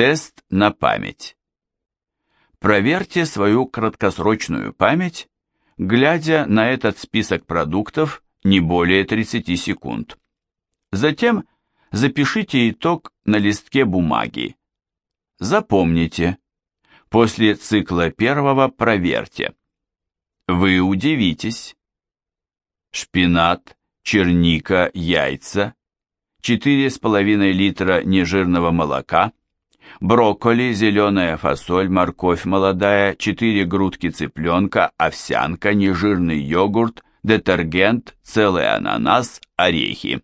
Тест на память. Проверьте свою краткосрочную память, глядя на этот список продуктов не более 30 секунд. Затем запишите итог на листке бумаги. Запомните. После цикла первого проверьте. Вы удивитесь. Шпинат, черника, яйца, 4,5 литра нежирного молока, брокколи, зеленая фасоль, морковь молодая, 4 грудки цыпленка, овсянка, нежирный йогурт, детергент, целый ананас, орехи.